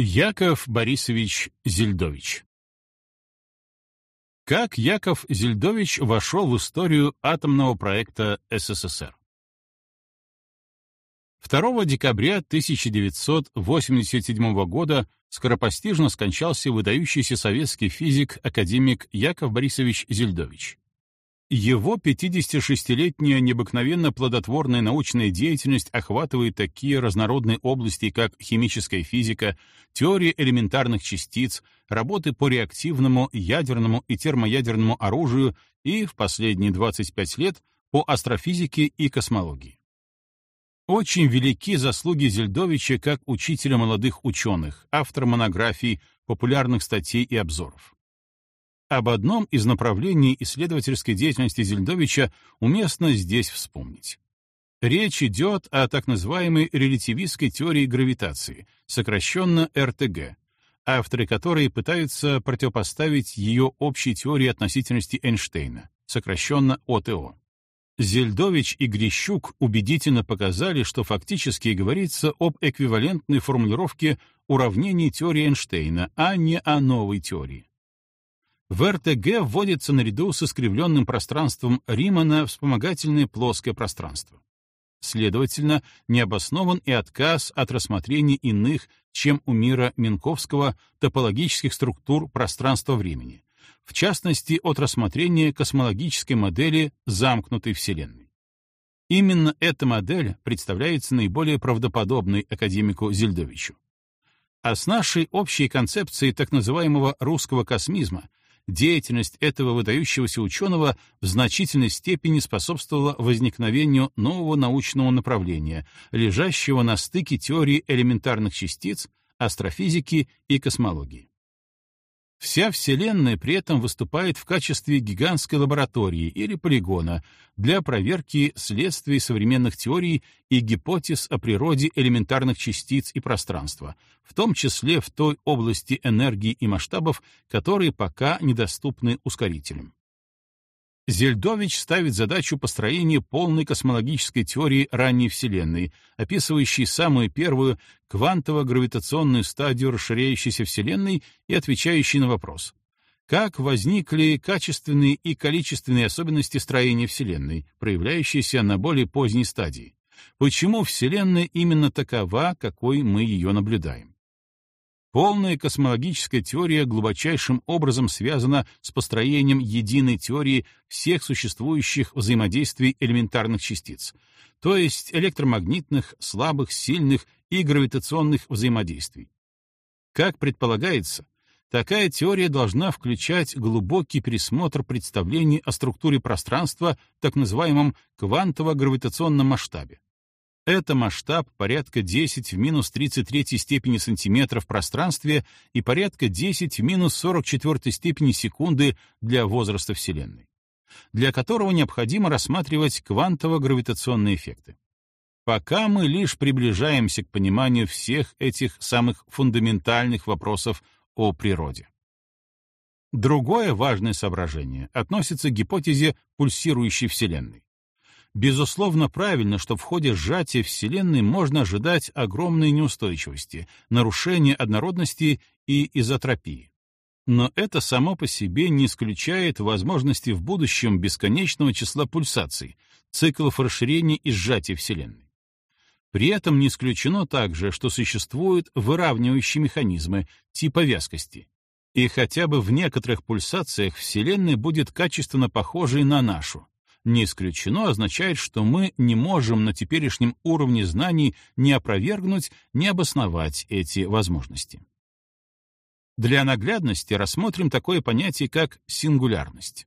Яков Борисович Зельдович Как Яков Зельдович вошел в историю атомного проекта СССР? 2 декабря 1987 года скоропостижно скончался выдающийся советский физик-академик Яков Борисович Зельдович. Его 56-летняя необыкновенно плодотворная научная деятельность охватывает такие разнородные области, как химическая физика, теория элементарных частиц, работы по реактивному, ядерному и термоядерному оружию и, в последние 25 лет, по астрофизике и космологии. Очень велики заслуги Зельдовича как учителя молодых ученых, автора монографий, популярных статей и обзоров. Об одном из направлений исследовательской деятельности Зельдовича уместно здесь вспомнить. Речь идет о так называемой релятивистской теории гравитации, сокращенно РТГ, авторы которой пытаются противопоставить ее общей теории относительности Эйнштейна, сокращенно ОТО. Зельдович и Грищук убедительно показали, что фактически говорится об эквивалентной формулировке уравнений теории Эйнштейна, а не о новой теории. В РТГ вводится наряду с искривленным пространством Римана вспомогательное плоское пространство. Следовательно, необоснован и отказ от рассмотрения иных, чем у мира Минковского, топологических структур пространства-времени, в частности, от рассмотрения космологической модели замкнутой Вселенной. Именно эта модель представляется наиболее правдоподобной академику Зельдовичу. А с нашей общей концепцией так называемого русского космизма деятельность этого выдающегося ученого в значительной степени способствовала возникновению нового научного направления, лежащего на стыке теории элементарных частиц, астрофизики и космологии. Вся Вселенная при этом выступает в качестве гигантской лаборатории или полигона для проверки следствий современных теорий и гипотез о природе элементарных частиц и пространства, в том числе в той области энергии и масштабов, которые пока недоступны ускорителям. Зельдович ставит задачу построения полной космологической теории ранней Вселенной, описывающей самую первую квантово-гравитационную стадию расширяющейся Вселенной и отвечающей на вопрос как возникли качественные и количественные особенности строения Вселенной, проявляющиеся на более поздней стадии? Почему Вселенная именно такова, какой мы ее наблюдаем? Полная космологическая теория глубочайшим образом связана с построением единой теории всех существующих взаимодействий элементарных частиц, то есть электромагнитных, слабых, сильных и гравитационных взаимодействий. Как предполагается, такая теория должна включать глубокий пересмотр представлений о структуре пространства так называемом квантово-гравитационном масштабе, это масштаб порядка 10 в минус 33 степени сантиметра в пространстве и порядка 10 в минус 44 степени секунды для возраста Вселенной, для которого необходимо рассматривать квантово-гравитационные эффекты. Пока мы лишь приближаемся к пониманию всех этих самых фундаментальных вопросов о природе. Другое важное соображение относится к гипотезе пульсирующей Вселенной. Безусловно, правильно, что в ходе сжатия Вселенной можно ожидать огромной неустойчивости, нарушения однородности и изотропии. Но это само по себе не исключает возможности в будущем бесконечного числа пульсаций, циклов расширения и сжатия Вселенной. При этом не исключено также, что существуют выравнивающие механизмы типа вязкости, и хотя бы в некоторых пульсациях Вселенная будет качественно похожей на нашу, не исключено означает, что мы не можем на теперешнем уровне знаний не опровергнуть, не обосновать эти возможности. Для наглядности рассмотрим такое понятие, как сингулярность.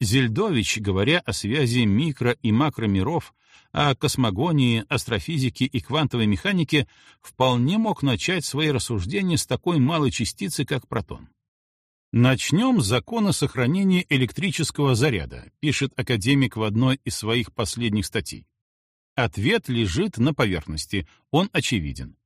Зельдович, говоря о связи микро- и макромиров, о космогонии, астрофизике и квантовой механике, вполне мог начать свои рассуждения с такой малой частицы, как протон. Начнем с закона сохранения электрического заряда, пишет академик в одной из своих последних статей. Ответ лежит на поверхности, он очевиден.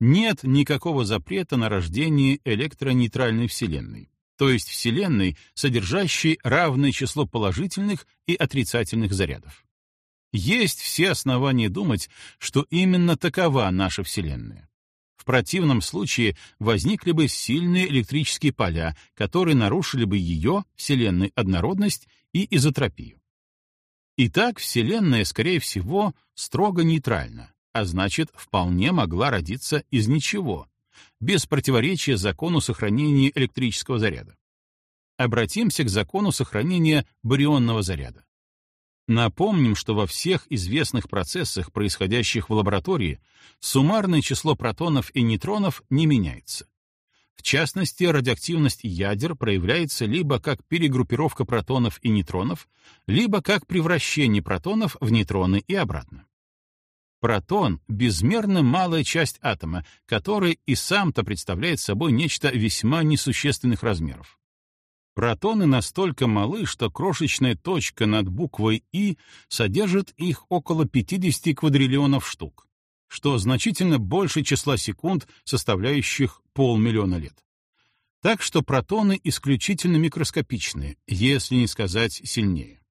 Нет никакого запрета на рождение электронейтральной Вселенной, то есть Вселенной, содержащей равное число положительных и отрицательных зарядов. Есть все основания думать, что именно такова наша Вселенная. Противном случае возникли бы сильные электрические поля, которые нарушили бы ее, Вселенной, однородность и изотропию. Итак, Вселенная, скорее всего, строго нейтральна, а значит, вполне могла родиться из ничего, без противоречия закону сохранения электрического заряда. Обратимся к закону сохранения барионного заряда. Напомним, что во всех известных процессах, происходящих в лаборатории, суммарное число протонов и нейтронов не меняется. В частности, радиоактивность ядер проявляется либо как перегруппировка протонов и нейтронов, либо как превращение протонов в нейтроны и обратно. Протон — безмерно малая часть атома, который и сам-то представляет собой нечто весьма несущественных размеров. Протоны настолько малы, что крошечная точка над буквой «И» содержит их около 50 квадриллионов штук, что значительно больше числа секунд, составляющих полмиллиона лет. Так что протоны исключительно микроскопичные, если не сказать сильнее.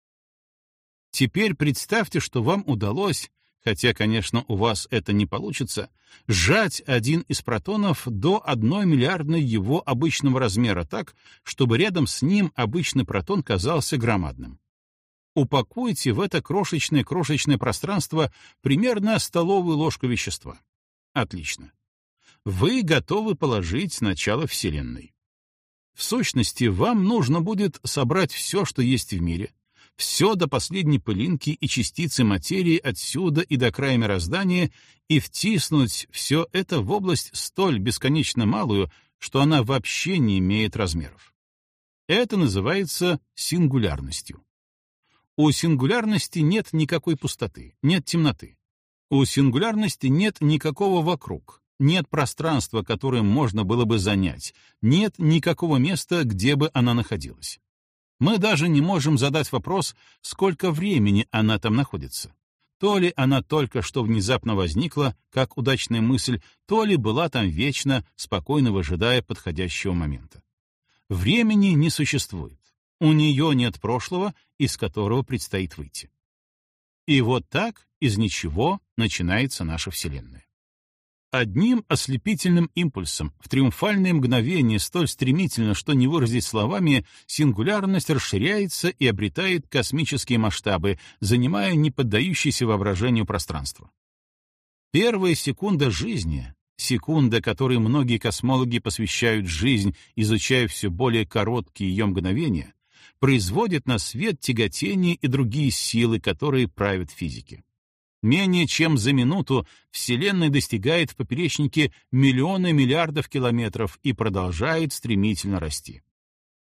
Теперь представьте, что вам удалось хотя, конечно, у вас это не получится, сжать один из протонов до одной миллиардной его обычного размера так, чтобы рядом с ним обычный протон казался громадным. Упакуйте в это крошечное-крошечное пространство примерно столовую ложку вещества. Отлично. Вы готовы положить начало Вселенной. В сущности, вам нужно будет собрать все, что есть в мире, все до последней пылинки и частицы материи отсюда и до края мироздания и втиснуть все это в область столь бесконечно малую, что она вообще не имеет размеров. Это называется сингулярностью. У сингулярности нет никакой пустоты, нет темноты. У сингулярности нет никакого вокруг, нет пространства, которое можно было бы занять, нет никакого места, где бы она находилась. Мы даже не можем задать вопрос, сколько времени она там находится. То ли она только что внезапно возникла, как удачная мысль, то ли была там вечно, спокойно выжидая подходящего момента. Времени не существует. У нее нет прошлого, из которого предстоит выйти. И вот так из ничего начинается наша Вселенная. Одним ослепительным импульсом, в триумфальное мгновение, столь стремительно, что не выразить словами, сингулярность расширяется и обретает космические масштабы, занимая неподдающееся воображению пространство. Первая секунда жизни, секунда, которой многие космологи посвящают жизнь, изучая все более короткие ее мгновения, производит на свет тяготение и другие силы, которые правят физики. Менее чем за минуту Вселенная достигает в поперечнике миллионы миллиардов километров и продолжает стремительно расти.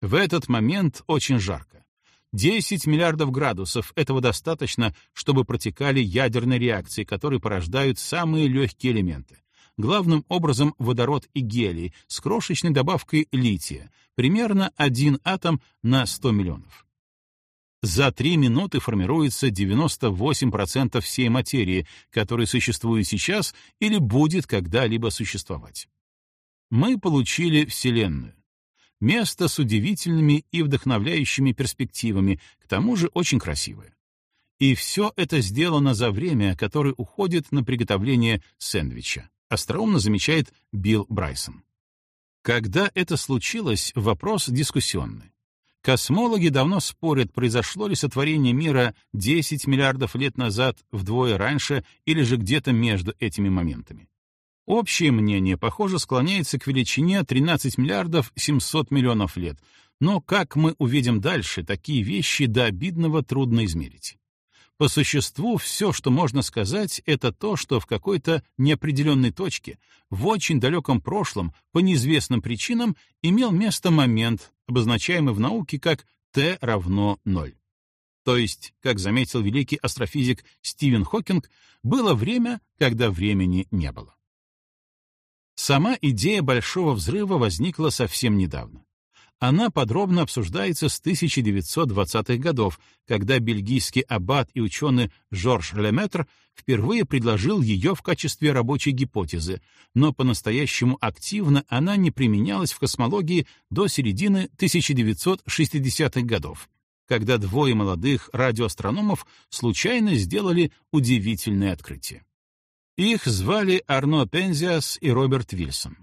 В этот момент очень жарко. 10 миллиардов градусов — этого достаточно, чтобы протекали ядерные реакции, которые порождают самые легкие элементы. Главным образом водород и гелий с крошечной добавкой лития, примерно один атом на 100 миллионов. За три минуты формируется 98% всей материи, которая существует сейчас или будет когда-либо существовать. Мы получили Вселенную. Место с удивительными и вдохновляющими перспективами, к тому же очень красивое. И все это сделано за время, которое уходит на приготовление сэндвича, остроумно замечает Билл Брайсон. Когда это случилось, вопрос дискуссионный. Космологи давно спорят, произошло ли сотворение мира 10 миллиардов лет назад, вдвое раньше или же где-то между этими моментами. Общее мнение, похоже, склоняется к величине 13 миллиардов 700 миллионов лет, но, как мы увидим дальше, такие вещи до обидного трудно измерить. По существу, все, что можно сказать, это то, что в какой-то неопределенной точке, в очень далеком прошлом, по неизвестным причинам, имел место момент, обозначаемый в науке как t равно 0. То есть, как заметил великий астрофизик Стивен Хокинг, было время, когда времени не было. Сама идея Большого взрыва возникла совсем недавно. Она подробно обсуждается с 1920-х годов, когда бельгийский аббат и ученый Жорж Леметр впервые предложил ее в качестве рабочей гипотезы, но по-настоящему активно она не применялась в космологии до середины 1960-х годов, когда двое молодых радиоастрономов случайно сделали удивительное открытие. Их звали Арно Пензиас и Роберт Вильсон.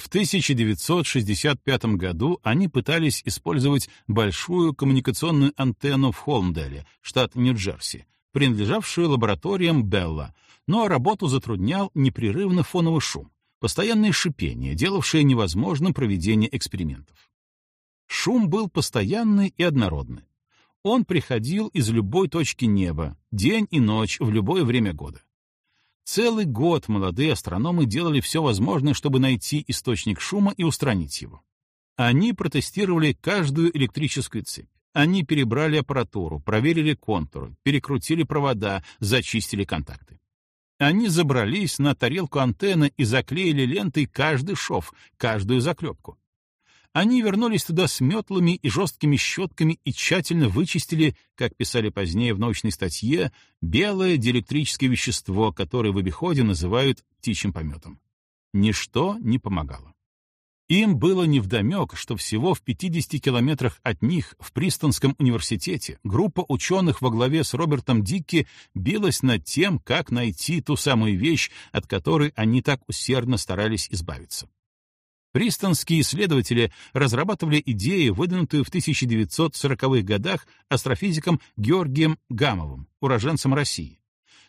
В 1965 году они пытались использовать большую коммуникационную антенну в Холмделе, штат Нью-Джерси, принадлежавшую лабораториям Белла, но работу затруднял непрерывно фоновый шум, постоянное шипение, делавшее невозможным проведение экспериментов. Шум был постоянный и однородный. Он приходил из любой точки неба, день и ночь, в любое время года. Целый год молодые астрономы делали все возможное, чтобы найти источник шума и устранить его. Они протестировали каждую электрическую цепь. Они перебрали аппаратуру, проверили контуры, перекрутили провода, зачистили контакты. Они забрались на тарелку антенны и заклеили лентой каждый шов, каждую заклепку. Они вернулись туда с метлами и жесткими щетками и тщательно вычистили, как писали позднее в научной статье, белое диэлектрическое вещество, которое в обиходе называют птичьим пометом. Ничто не помогало. Им было невдомек, что всего в 50 километрах от них в Пристонском университете группа ученых во главе с Робертом Дикки билась над тем, как найти ту самую вещь, от которой они так усердно старались избавиться. Пристонские исследователи разрабатывали идею, выдвинутую в 1940-х годах астрофизиком Георгием Гамовым, уроженцем России,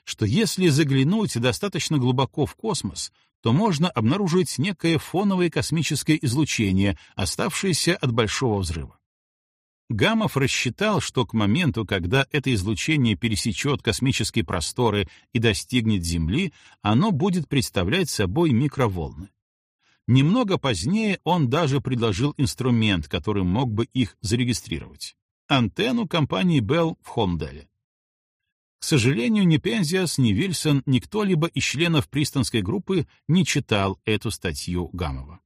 что если заглянуть достаточно глубоко в космос, то можно обнаружить некое фоновое космическое излучение, оставшееся от Большого взрыва. Гамов рассчитал, что к моменту, когда это излучение пересечет космические просторы и достигнет Земли, оно будет представлять собой микроволны. Немного позднее он даже предложил инструмент, который мог бы их зарегистрировать — антенну компании Bell в Холмдале. К сожалению, ни Пензиас, ни Вильсон, ни кто-либо из членов пристонской группы не читал эту статью Гамова.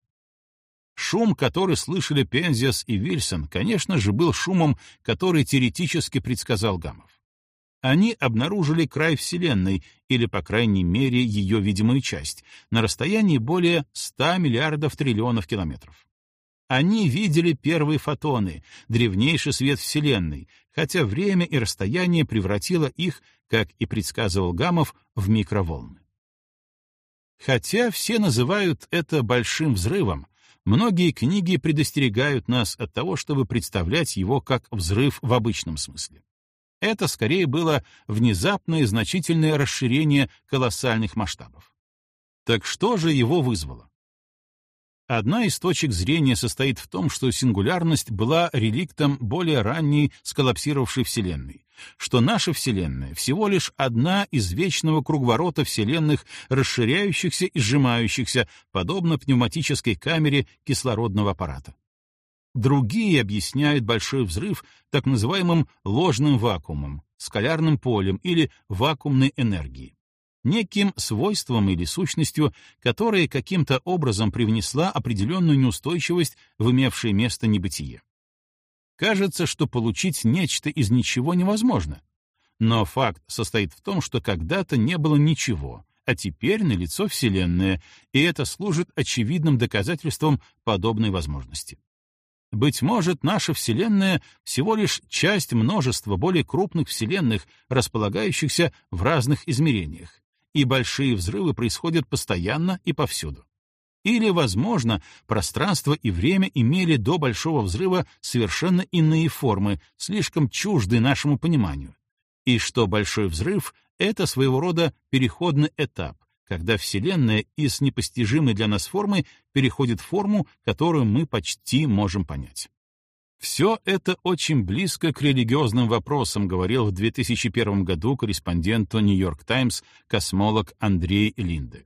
Шум, который слышали Пензиас и Вильсон, конечно же, был шумом, который теоретически предсказал Гамов они обнаружили край Вселенной, или, по крайней мере, ее видимую часть, на расстоянии более 100 миллиардов триллионов километров. Они видели первые фотоны, древнейший свет Вселенной, хотя время и расстояние превратило их, как и предсказывал Гамов, в микроволны. Хотя все называют это большим взрывом, многие книги предостерегают нас от того, чтобы представлять его как взрыв в обычном смысле. Это скорее было внезапное значительное расширение колоссальных масштабов. Так что же его вызвало? Одна из точек зрения состоит в том, что сингулярность была реликтом более ранней сколлапсировавшей Вселенной, что наша Вселенная всего лишь одна из вечного круговорота Вселенных, расширяющихся и сжимающихся, подобно пневматической камере кислородного аппарата. Другие объясняют большой взрыв так называемым ложным вакуумом, скалярным полем или вакуумной энергией, неким свойством или сущностью, которая каким-то образом привнесла определенную неустойчивость в имевшее место небытие. Кажется, что получить нечто из ничего невозможно. Но факт состоит в том, что когда-то не было ничего, а теперь налицо Вселенная, и это служит очевидным доказательством подобной возможности. Быть может, наша Вселенная всего лишь часть множества более крупных Вселенных, располагающихся в разных измерениях, и большие взрывы происходят постоянно и повсюду. Или, возможно, пространство и время имели до Большого взрыва совершенно иные формы, слишком чуждые нашему пониманию, и что Большой взрыв — это своего рода переходный этап, когда Вселенная из непостижимой для нас формы переходит в форму, которую мы почти можем понять. Все это очень близко к религиозным вопросам, говорил в 2001 году корреспонденту «Нью-Йорк Таймс» космолог Андрей Линде.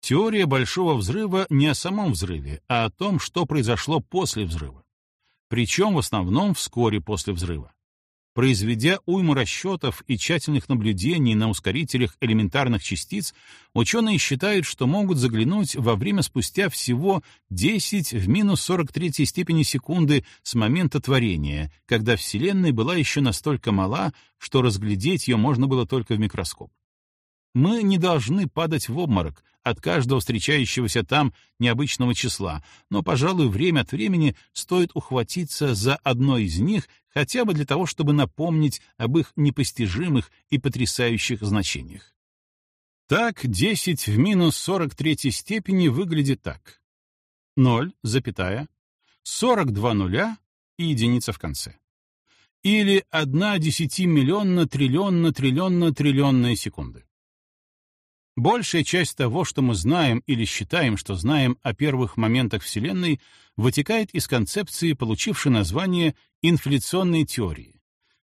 Теория Большого взрыва не о самом взрыве, а о том, что произошло после взрыва. Причем в основном вскоре после взрыва. Произведя уйму расчетов и тщательных наблюдений на ускорителях элементарных частиц, ученые считают, что могут заглянуть во время спустя всего 10 в минус 43 степени секунды с момента творения, когда Вселенная была еще настолько мала, что разглядеть ее можно было только в микроскоп. Мы не должны падать в обморок от каждого встречающегося там необычного числа, но, пожалуй, время от времени стоит ухватиться за одно из них хотя бы для того, чтобы напомнить об их непостижимых и потрясающих значениях. Так 10 в минус 43 степени выглядит так. 0, запятая, 42 нуля и единица в конце. Или 1 десятимиллионно триллионно триллионно триллионная секунды. Большая часть того, что мы знаем или считаем, что знаем о первых моментах Вселенной, вытекает из концепции, получившей название инфляционной теории,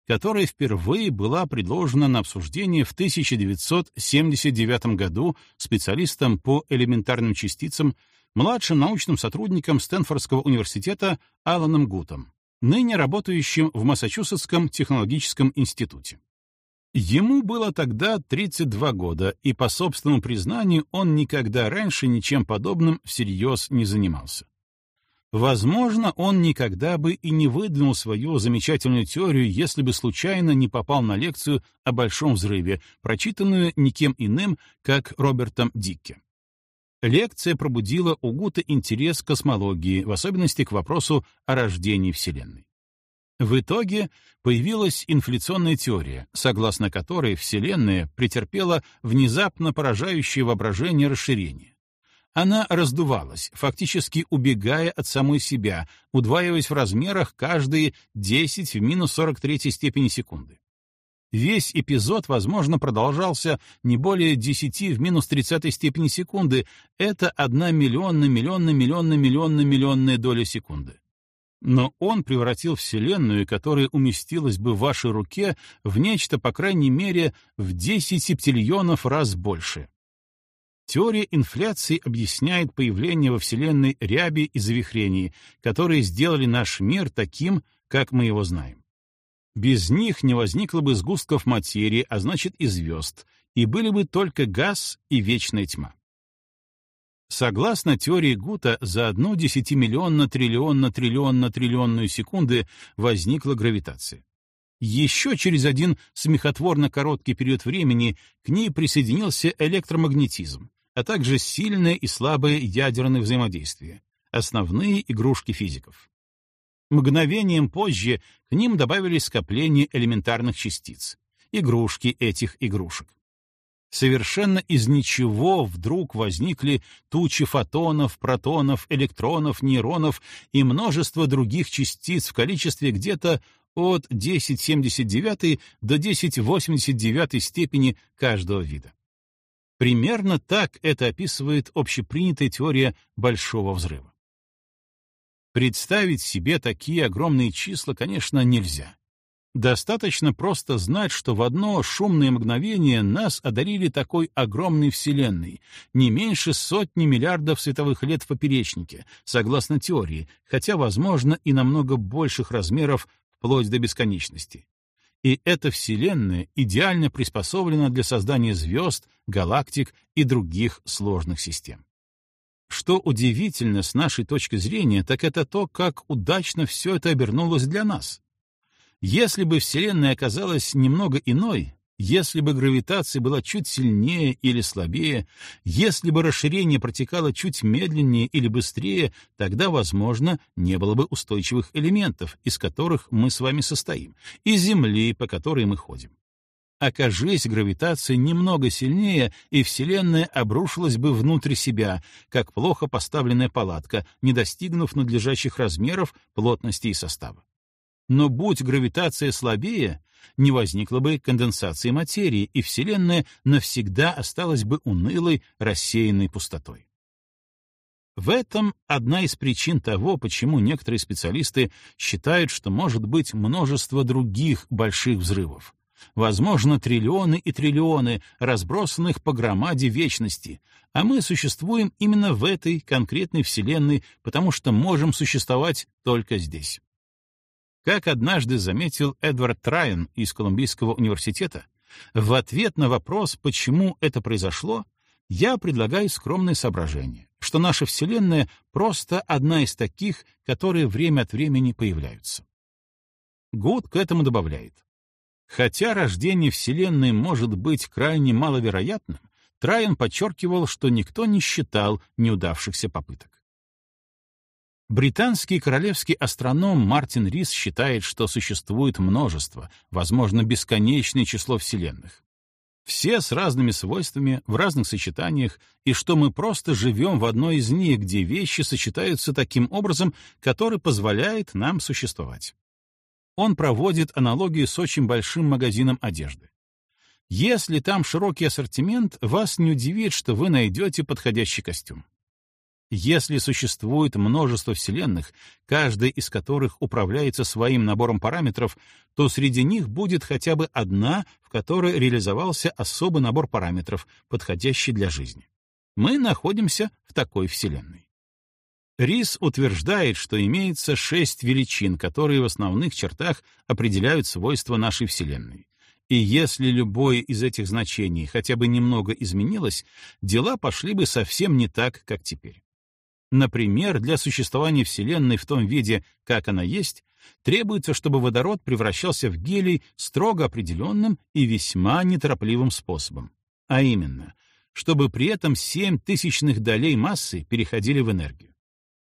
которая впервые была предложена на обсуждение в 1979 году специалистом по элементарным частицам, младшим научным сотрудником Стэнфордского университета Аланом Гутом, ныне работающим в Массачусетском технологическом институте. Ему было тогда 32 года, и по собственному признанию он никогда раньше ничем подобным всерьез не занимался. Возможно, он никогда бы и не выдвинул свою замечательную теорию, если бы случайно не попал на лекцию о Большом взрыве, прочитанную никем иным, как Робертом Дикке. Лекция пробудила у Гута интерес к космологии, в особенности к вопросу о рождении Вселенной. В итоге появилась инфляционная теория, согласно которой Вселенная претерпела внезапно поражающее воображение расширение она раздувалась, фактически убегая от самой себя, удваиваясь в размерах каждые 10 в минус 43 степени секунды. Весь эпизод, возможно, продолжался не более 10 в минус 30 степени секунды. Это одна миллионная, миллионная, миллионная, миллионная, миллионная доля секунды. Но он превратил Вселенную, которая уместилась бы в вашей руке, в нечто, по крайней мере, в 10 септиллионов раз больше. Теория инфляции объясняет появление во Вселенной ряби и завихрений, которые сделали наш мир таким, как мы его знаем. Без них не возникло бы сгустков материи, а значит и звезд, и были бы только газ и вечная тьма. Согласно теории Гута, за одну десятимиллионно-триллионно-триллионно-триллионную секунды возникла гравитация. Еще через один смехотворно короткий период времени к ней присоединился электромагнетизм, а также сильное и слабое ядерное взаимодействие, основные игрушки физиков. Мгновением позже к ним добавились скопления элементарных частиц, игрушки этих игрушек. Совершенно из ничего вдруг возникли тучи фотонов, протонов, электронов, нейронов и множество других частиц в количестве где-то от 1079 до 1089 степени каждого вида. Примерно так это описывает общепринятая теория Большого взрыва. Представить себе такие огромные числа, конечно, нельзя. Достаточно просто знать, что в одно шумное мгновение нас одарили такой огромной Вселенной, не меньше сотни миллиардов световых лет в поперечнике, согласно теории, хотя, возможно, и намного больших размеров вплоть до бесконечности. И эта Вселенная идеально приспособлена для создания звезд, галактик и других сложных систем. Что удивительно с нашей точки зрения, так это то, как удачно все это обернулось для нас. Если бы Вселенная оказалась немного иной, если бы гравитация была чуть сильнее или слабее, если бы расширение протекало чуть медленнее или быстрее, тогда, возможно, не было бы устойчивых элементов, из которых мы с вами состоим, и Земли, по которой мы ходим. Окажись гравитация немного сильнее, и Вселенная обрушилась бы внутрь себя, как плохо поставленная палатка, не достигнув надлежащих размеров, плотности и состава. Но будь гравитация слабее, не возникло бы конденсации материи, и Вселенная навсегда осталась бы унылой, рассеянной пустотой. В этом одна из причин того, почему некоторые специалисты считают, что может быть множество других больших взрывов. Возможно, триллионы и триллионы, разбросанных по громаде вечности, а мы существуем именно в этой конкретной Вселенной, потому что можем существовать только здесь. Как однажды заметил Эдвард Трайан из Колумбийского университета, в ответ на вопрос, почему это произошло, я предлагаю скромное соображение, что наша Вселенная просто одна из таких, которые время от времени появляются. Гуд к этому добавляет. Хотя рождение Вселенной может быть крайне маловероятным, Трайан подчеркивал, что никто не считал неудавшихся попыток. Британский королевский астроном Мартин Рис считает, что существует множество, возможно, бесконечное число вселенных. Все с разными свойствами, в разных сочетаниях, и что мы просто живем в одной из них, где вещи сочетаются таким образом, который позволяет нам существовать. Он проводит аналогию с очень большим магазином одежды. Если там широкий ассортимент, вас не удивит, что вы найдете подходящий костюм. Если существует множество вселенных, каждая из которых управляется своим набором параметров, то среди них будет хотя бы одна, в которой реализовался особый набор параметров, подходящий для жизни. Мы находимся в такой вселенной. Рис утверждает, что имеется шесть величин, которые в основных чертах определяют свойства нашей Вселенной. И если любое из этих значений хотя бы немного изменилось, дела пошли бы совсем не так, как теперь. Например, для существования Вселенной в том виде, как она есть, требуется, чтобы водород превращался в гелий строго определенным и весьма неторопливым способом. А именно, чтобы при этом 7 тысячных долей массы переходили в энергию.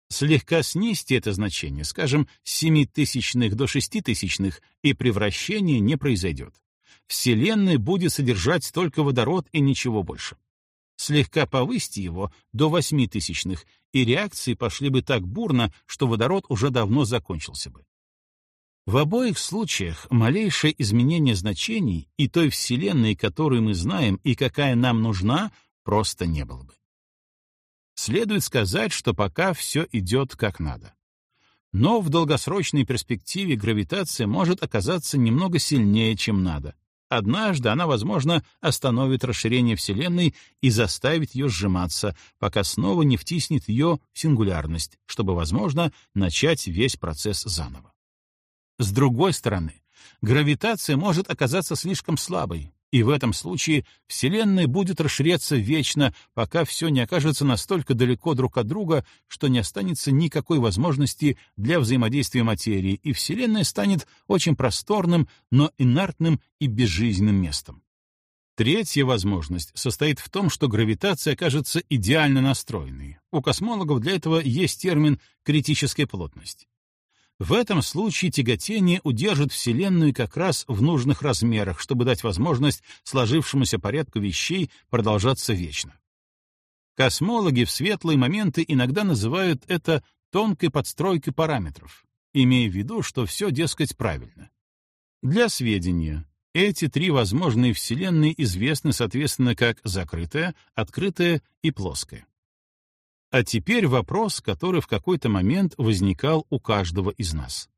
Слегка снизьте это значение, скажем, с 7 тысячных до 6 тысячных, и превращение не произойдет. Вселенная будет содержать только водород и ничего больше слегка повысьте его до восьми тысячных, и реакции пошли бы так бурно, что водород уже давно закончился бы. В обоих случаях малейшее изменение значений и той Вселенной, которую мы знаем и какая нам нужна, просто не было бы. Следует сказать, что пока все идет как надо. Но в долгосрочной перспективе гравитация может оказаться немного сильнее, чем надо, Однажды она, возможно, остановит расширение Вселенной и заставит ее сжиматься, пока снова не втиснет ее в сингулярность, чтобы, возможно, начать весь процесс заново. С другой стороны, гравитация может оказаться слишком слабой, и в этом случае Вселенная будет расширяться вечно, пока все не окажется настолько далеко друг от друга, что не останется никакой возможности для взаимодействия материи, и Вселенная станет очень просторным, но инертным и безжизненным местом. Третья возможность состоит в том, что гравитация окажется идеально настроенной. У космологов для этого есть термин «критическая плотность». В этом случае тяготение удержит Вселенную как раз в нужных размерах, чтобы дать возможность сложившемуся порядку вещей продолжаться вечно. Космологи в светлые моменты иногда называют это тонкой подстройкой параметров, имея в виду, что все, дескать, правильно. Для сведения, эти три возможные Вселенные известны, соответственно, как закрытая, открытая и плоская. А теперь вопрос, который в какой-то момент возникал у каждого из нас.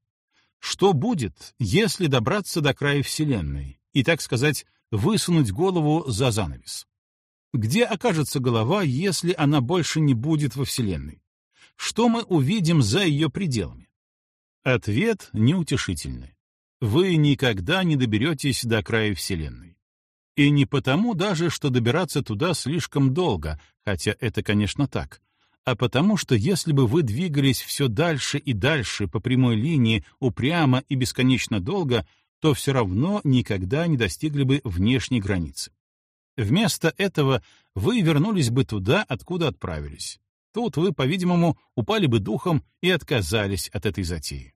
Что будет, если добраться до края Вселенной и, так сказать, высунуть голову за занавес? Где окажется голова, если она больше не будет во Вселенной? Что мы увидим за ее пределами? Ответ неутешительный. Вы никогда не доберетесь до края Вселенной. И не потому даже, что добираться туда слишком долго, хотя это, конечно, так, а потому что если бы вы двигались все дальше и дальше по прямой линии, упрямо и бесконечно долго, то все равно никогда не достигли бы внешней границы. Вместо этого вы вернулись бы туда, откуда отправились. Тут вы, по-видимому, упали бы духом и отказались от этой затеи.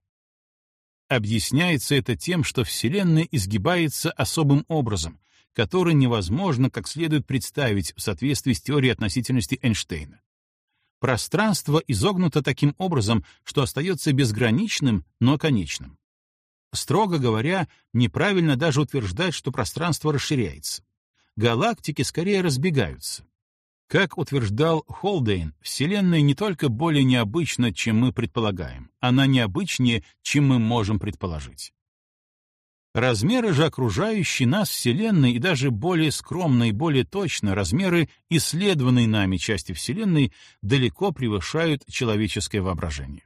Объясняется это тем, что Вселенная изгибается особым образом, который невозможно как следует представить в соответствии с теорией относительности Эйнштейна. Пространство изогнуто таким образом, что остается безграничным, но конечным. Строго говоря, неправильно даже утверждать, что пространство расширяется. Галактики скорее разбегаются. Как утверждал Холдейн, Вселенная не только более необычна, чем мы предполагаем, она необычнее, чем мы можем предположить. Размеры же окружающей нас Вселенной и даже более скромно и более точно размеры исследованной нами части Вселенной далеко превышают человеческое воображение.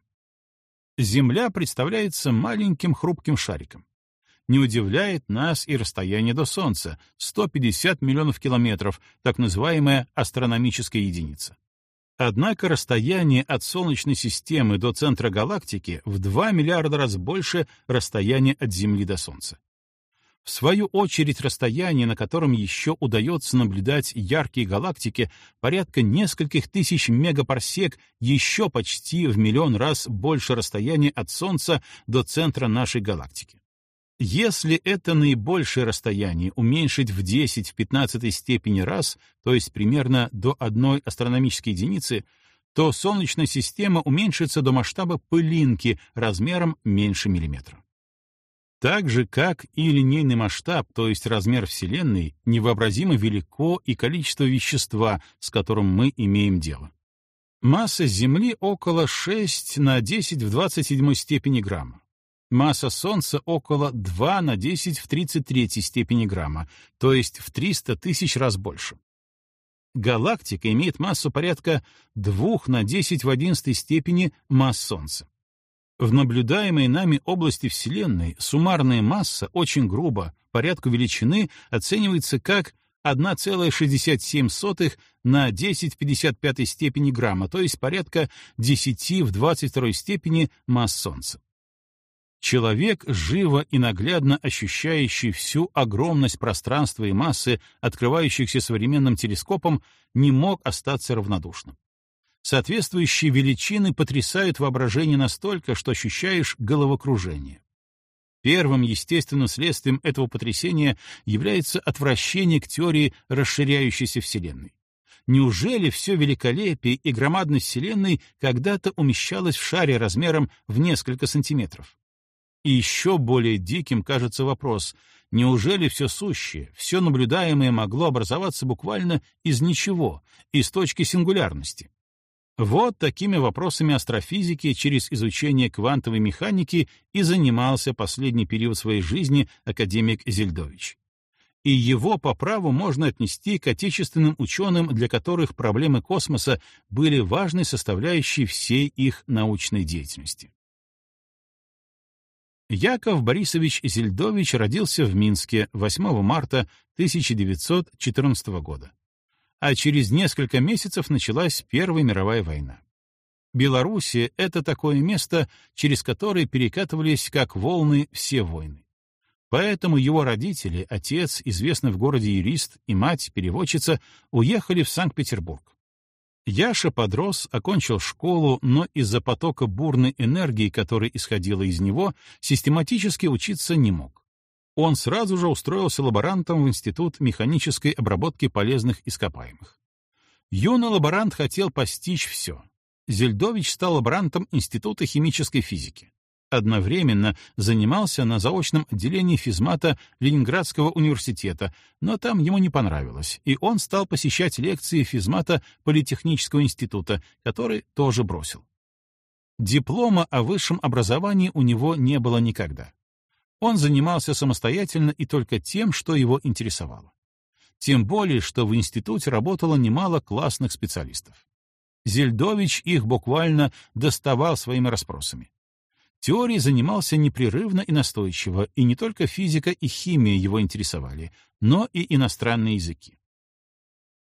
Земля представляется маленьким хрупким шариком. Не удивляет нас и расстояние до Солнца — 150 миллионов километров, так называемая астрономическая единица. Однако расстояние от Солнечной системы до центра галактики в 2 миллиарда раз больше расстояния от Земли до Солнца. В свою очередь, расстояние, на котором еще удается наблюдать яркие галактики, порядка нескольких тысяч мегапарсек, еще почти в миллион раз больше расстояния от Солнца до центра нашей галактики. Если это наибольшее расстояние уменьшить в 10 в 15 степени раз, то есть примерно до одной астрономической единицы, то Солнечная система уменьшится до масштаба пылинки размером меньше миллиметра. Так же, как и линейный масштаб, то есть размер Вселенной, невообразимо велико и количество вещества, с которым мы имеем дело. Масса Земли около 6 на 10 в 27 степени грамма. Масса Солнца около 2 на 10 в 33 степени грамма, то есть в 300 тысяч раз больше. Галактика имеет массу порядка 2 на 10 в 11 степени масс Солнца. В наблюдаемой нами области Вселенной суммарная масса очень грубо, порядку величины, оценивается как 1,67 на 10 в 55 степени грамма, то есть порядка 10 в 22 степени масс Солнца. Человек, живо и наглядно ощущающий всю огромность пространства и массы, открывающихся современным телескопом, не мог остаться равнодушным. Соответствующие величины потрясают воображение настолько, что ощущаешь головокружение. Первым естественным следствием этого потрясения является отвращение к теории расширяющейся Вселенной. Неужели все великолепие и громадность Вселенной когда-то умещалось в шаре размером в несколько сантиметров? И еще более диким кажется вопрос, неужели все сущее, все наблюдаемое могло образоваться буквально из ничего, из точки сингулярности? Вот такими вопросами астрофизики через изучение квантовой механики и занимался последний период своей жизни академик Зельдович. И его по праву можно отнести к отечественным ученым, для которых проблемы космоса были важной составляющей всей их научной деятельности. Яков Борисович Зельдович родился в Минске 8 марта 1914 года. А через несколько месяцев началась Первая мировая война. Белоруссия — это такое место, через которое перекатывались как волны все войны. Поэтому его родители, отец, известный в городе юрист, и мать, переводчица, уехали в Санкт-Петербург. Яша подрос, окончил школу, но из-за потока бурной энергии, которая исходила из него, систематически учиться не мог. Он сразу же устроился лаборантом в Институт механической обработки полезных ископаемых. Юный лаборант хотел постичь все. Зельдович стал лаборантом Института химической физики одновременно занимался на заочном отделении физмата Ленинградского университета, но там ему не понравилось, и он стал посещать лекции физмата Политехнического института, который тоже бросил. Диплома о высшем образовании у него не было никогда. Он занимался самостоятельно и только тем, что его интересовало. Тем более, что в институте работало немало классных специалистов. Зельдович их буквально доставал своими расспросами. Теорией занимался непрерывно и настойчиво, и не только физика и химия его интересовали, но и иностранные языки.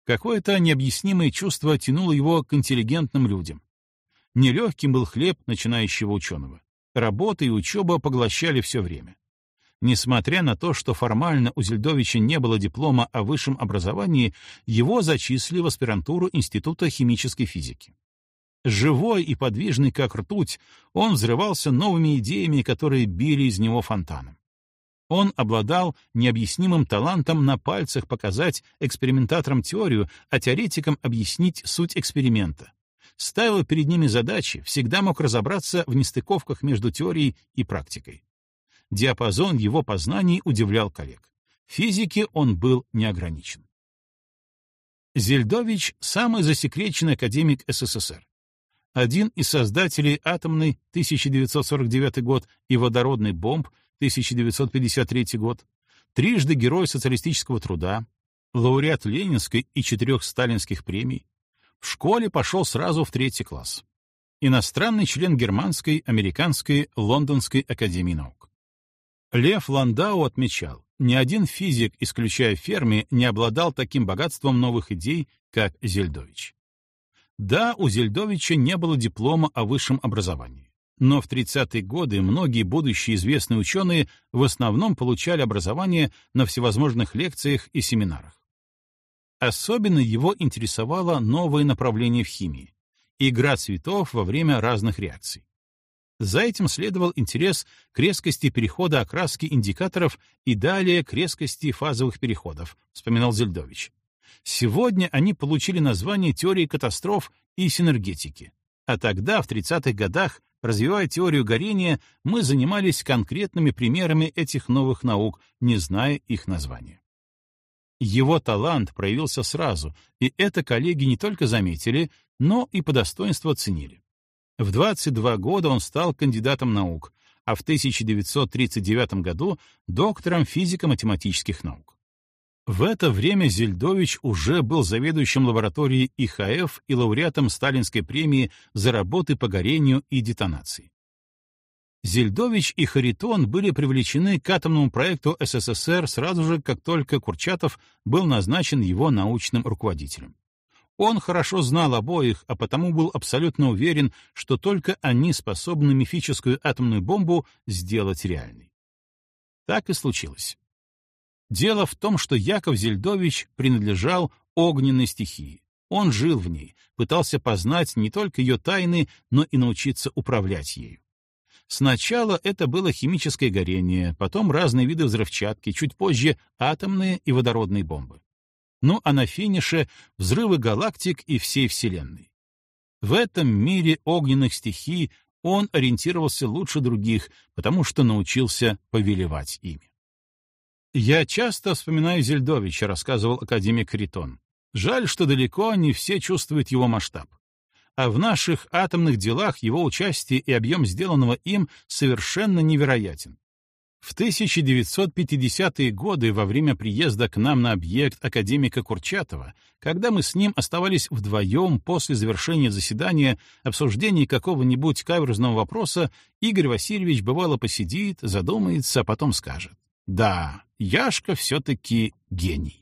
Какое-то необъяснимое чувство тянуло его к интеллигентным людям. Нелегким был хлеб начинающего ученого. Работа и учеба поглощали все время. Несмотря на то, что формально у Зельдовича не было диплома о высшем образовании, его зачислили в аспирантуру Института химической физики. Живой и подвижный, как ртуть, он взрывался новыми идеями, которые били из него фонтаном. Он обладал необъяснимым талантом на пальцах показать экспериментаторам теорию, а теоретикам объяснить суть эксперимента. Ставил перед ними задачи, всегда мог разобраться в нестыковках между теорией и практикой. Диапазон его познаний удивлял коллег. Физике он был неограничен. Зельдович — самый засекреченный академик СССР один из создателей атомной 1949 год и водородной бомб 1953 год, трижды Герой социалистического труда, лауреат Ленинской и четырех сталинских премий, в школе пошел сразу в третий класс. Иностранный член Германской, Американской, Лондонской академии наук. Лев Ландау отмечал, ни один физик, исключая Ферми, не обладал таким богатством новых идей, как Зельдович. Да, у Зельдовича не было диплома о высшем образовании. Но в 30-е годы многие будущие известные ученые в основном получали образование на всевозможных лекциях и семинарах. Особенно его интересовало новое направление в химии — игра цветов во время разных реакций. За этим следовал интерес к резкости перехода окраски индикаторов и далее к резкости фазовых переходов, вспоминал Зельдович. Сегодня они получили название теории катастроф и синергетики. А тогда, в 30-х годах, развивая теорию горения, мы занимались конкретными примерами этих новых наук, не зная их названия. Его талант проявился сразу, и это коллеги не только заметили, но и по достоинству оценили. В 22 года он стал кандидатом наук, а в 1939 году — доктором физико-математических наук. В это время Зельдович уже был заведующим лабораторией ИХФ и лауреатом Сталинской премии за работы по горению и детонации. Зельдович и Харитон были привлечены к атомному проекту СССР сразу же, как только Курчатов был назначен его научным руководителем. Он хорошо знал обоих, а потому был абсолютно уверен, что только они способны мифическую атомную бомбу сделать реальной. Так и случилось. Дело в том, что Яков Зельдович принадлежал огненной стихии. Он жил в ней, пытался познать не только ее тайны, но и научиться управлять ею. Сначала это было химическое горение, потом разные виды взрывчатки, чуть позже атомные и водородные бомбы. Ну а на финише — взрывы галактик и всей Вселенной. В этом мире огненных стихий он ориентировался лучше других, потому что научился повелевать ими. «Я часто вспоминаю Зельдовича», — рассказывал академик Критон. «Жаль, что далеко не все чувствуют его масштаб. А в наших атомных делах его участие и объем сделанного им совершенно невероятен. В 1950-е годы, во время приезда к нам на объект академика Курчатова, когда мы с ним оставались вдвоем после завершения заседания, обсуждения какого-нибудь каверзного вопроса, Игорь Васильевич бывало посидит, задумается, а потом скажет. Да, Яшка все-таки гений.